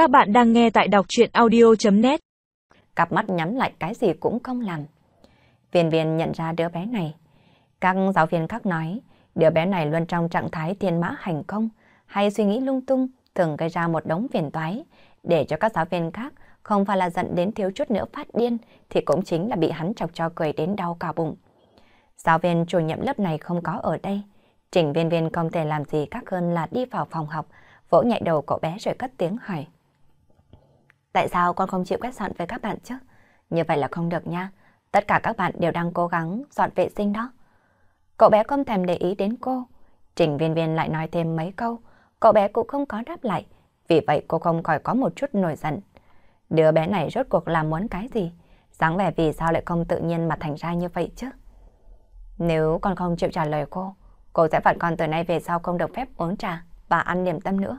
Các bạn đang nghe tại đọc chuyện audio.net Cặp mắt nhắm lại cái gì cũng không làm. Viên viên nhận ra đứa bé này. Các giáo viên khác nói, đứa bé này luôn trong trạng thái thiên mã hành công, hay suy nghĩ lung tung, thường gây ra một đống phiền toái, để cho các giáo viên khác không phải là giận đến thiếu chút nữa phát điên, thì cũng chính là bị hắn chọc cho cười đến đau cả bụng. Giáo viên chủ nhiệm lớp này không có ở đây. Trình viên viên không thể làm gì khác hơn là đi vào phòng học, vỗ nhẹ đầu cậu bé rồi cất tiếng hỏi. Tại sao con không chịu quét dọn với các bạn chứ? Như vậy là không được nha. Tất cả các bạn đều đang cố gắng dọn vệ sinh đó. Cậu bé không thèm để ý đến cô. Trình viên viên lại nói thêm mấy câu. Cậu bé cũng không có đáp lại. Vì vậy cô không khỏi có một chút nổi giận. Đứa bé này rốt cuộc là muốn cái gì? dáng vẻ vì sao lại không tự nhiên mà thành ra như vậy chứ? Nếu con không chịu trả lời cô, cô sẽ phạt con từ nay về sau không được phép uống trà và ăn điểm tâm nữa.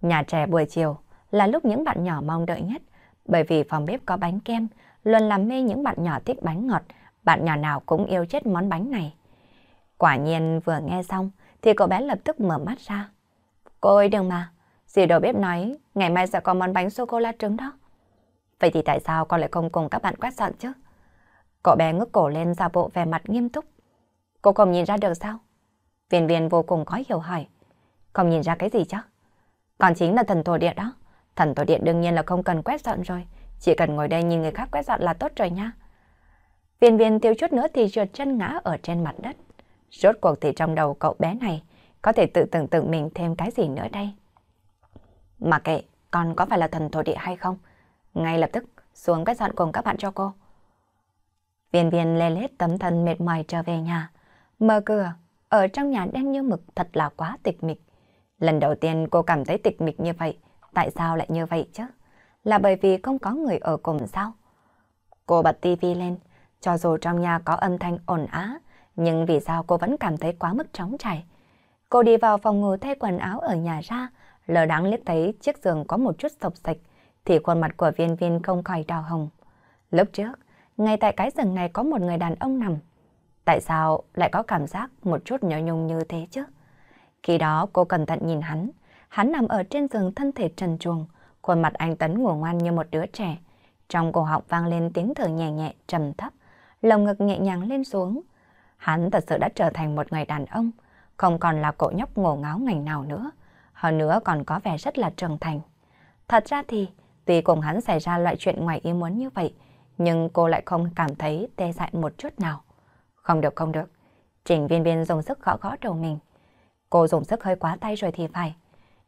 Nhà trẻ buổi chiều là lúc những bạn nhỏ mong đợi nhất, bởi vì phòng bếp có bánh kem, luôn làm mê những bạn nhỏ thích bánh ngọt, bạn nhỏ nào cũng yêu chết món bánh này. Quả nhiên vừa nghe xong thì cậu bé lập tức mở mắt ra. Cô ơi đừng mà, dì đầu bếp nói ngày mai sẽ có món bánh sô-cô-la trứng đó. Vậy thì tại sao con lại không cùng các bạn quét dọn chứ? Cậu bé ngước cổ lên ra bộ vẻ mặt nghiêm túc. Cô không nhìn ra được sao? Viên viên vô cùng khó hiểu hỏi. Không nhìn ra cái gì chứ? Còn chính là thần thổ địa đó. Thần thổ điện đương nhiên là không cần quét dọn rồi. Chỉ cần ngồi đây nhìn người khác quét dọn là tốt rồi nha. Viên viên thiếu chút nữa thì trượt chân ngã ở trên mặt đất. Rốt cuộc thì trong đầu cậu bé này có thể tự tưởng tượng mình thêm cái gì nữa đây. Mà kệ, con có phải là thần thổ địa hay không? Ngay lập tức xuống quét dọn cùng các bạn cho cô. Viên viên lê lết tấm thân mệt mỏi trở về nhà. Mở cửa, ở trong nhà đen như mực thật là quá tịch mịch. Lần đầu tiên cô cảm thấy tịch mịch như vậy. Tại sao lại như vậy chứ? Là bởi vì không có người ở cùng sao? Cô bật tivi lên, cho dù trong nhà có âm thanh ồn á, nhưng vì sao cô vẫn cảm thấy quá mức trống trải. Cô đi vào phòng ngủ thay quần áo ở nhà ra, lờ đáng liếc thấy chiếc giường có một chút sộc sạch, thì khuôn mặt của viên viên không khỏi đào hồng. Lúc trước, ngay tại cái giường này có một người đàn ông nằm. Tại sao lại có cảm giác một chút nhớ nhung như thế chứ? Khi đó cô cẩn thận nhìn hắn, hắn nằm ở trên giường thân thể trần truồng, khuôn mặt anh Tấn ngủ ngoan như một đứa trẻ. Trong cổ họng vang lên tiếng thở nhẹ nhẹ, trầm thấp, lồng ngực nhẹ nhàng lên xuống. Hắn thật sự đã trở thành một người đàn ông, không còn là cậu nhóc ngổ ngáo ngành nào nữa, hơn nữa còn có vẻ rất là trưởng thành. Thật ra thì, tuy cùng hắn xảy ra loại chuyện ngoài ý muốn như vậy, nhưng cô lại không cảm thấy tê dại một chút nào. Không được, không được. Trình viên viên dùng sức gõ gõ đầu mình. Cô dùng sức hơi quá tay rồi thì phải.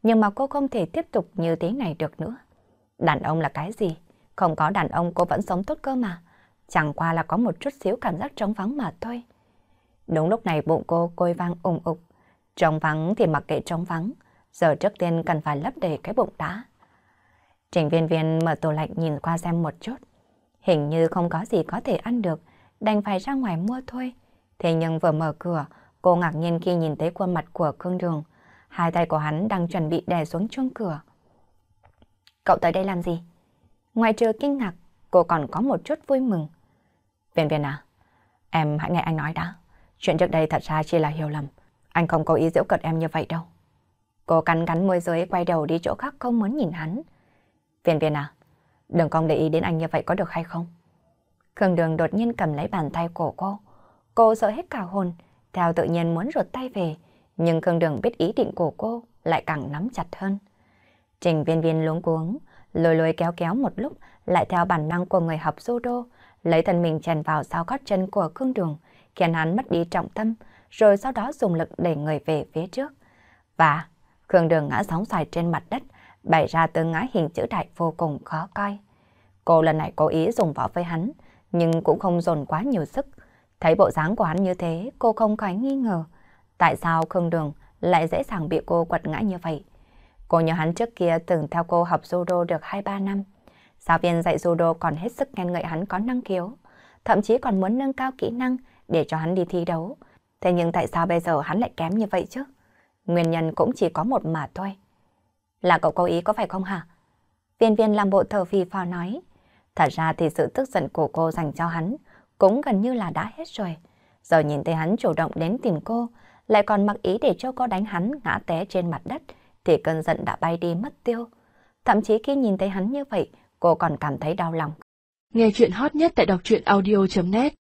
Nhưng mà cô không thể tiếp tục như thế này được nữa. Đàn ông là cái gì? Không có đàn ông cô vẫn sống tốt cơ mà. Chẳng qua là có một chút xíu cảm giác trống vắng mà thôi. Đúng lúc này bụng cô côi vang ủng ục. Trống vắng thì mặc kệ trống vắng. Giờ trước tiên cần phải lấp đầy cái bụng đã. Trình viên viên mở tủ lạnh nhìn qua xem một chút. Hình như không có gì có thể ăn được, đành phải ra ngoài mua thôi. Thế nhưng vừa mở cửa, cô ngạc nhiên khi nhìn thấy khuôn mặt của Cương Đường. Hai tay của hắn đang chuẩn bị đè xuống chuông cửa. Cậu tới đây làm gì? Ngoài trừ kinh ngạc, cô còn có một chút vui mừng. Viên viên à, em hãy nghe anh nói đã. Chuyện trước đây thật ra chỉ là hiểu lầm. Anh không có ý giễu cợt em như vậy đâu. Cô cắn cắn môi dưới quay đầu đi chỗ khác không muốn nhìn hắn. Viên viên à, Đừng con để ý đến anh như vậy có được hay không? Khương Đường đột nhiên cầm lấy bàn tay của cô. Cô sợ hết cả hồn, theo tự nhiên muốn rụt tay về. Nhưng Khương Đường biết ý định của cô lại càng nắm chặt hơn. Trình viên viên luống cuống, lôi lôi kéo kéo một lúc, lại theo bản năng của người học judo, lấy thân mình chèn vào sau gót chân của Khương Đường, khiến hắn mất đi trọng tâm, rồi sau đó dùng lực đẩy người về phía trước. Và Khương Đường ngã sóng xoài trên mặt đất, bày ra tương ngã hình chữ đại vô cùng khó coi. Cô lần này cố ý dùng võ với hắn, nhưng cũng không dồn quá nhiều sức. Thấy bộ dáng của hắn như thế, cô không khỏi nghi ngờ. Tại sao Khương Đường lại dễ dàng bị cô quật ngã như vậy? Cô nhớ hắn trước kia từng theo cô học judo được 2-3 năm. Giáo viên dạy judo còn hết sức khen ngợi hắn có năng khiếu, thậm chí còn muốn nâng cao kỹ năng để cho hắn đi thi đấu. Thế nhưng tại sao bây giờ hắn lại kém như vậy chứ? Nguyên nhân cũng chỉ có một mà thôi. Là cậu cố ý có phải không hả? Viên viên làm bộ thờ phì phò nói. Thật ra thì sự tức giận của cô dành cho hắn cũng gần như là đã hết rồi. Giờ nhìn thấy hắn chủ động đến tìm cô, lại còn mặc ý để cho cô đánh hắn ngã té trên mặt đất, thì cơn giận đã bay đi mất tiêu. Thậm chí khi nhìn thấy hắn như vậy, cô còn cảm thấy đau lòng. Nghe chuyện hot nhất tại đọc truyện audio.net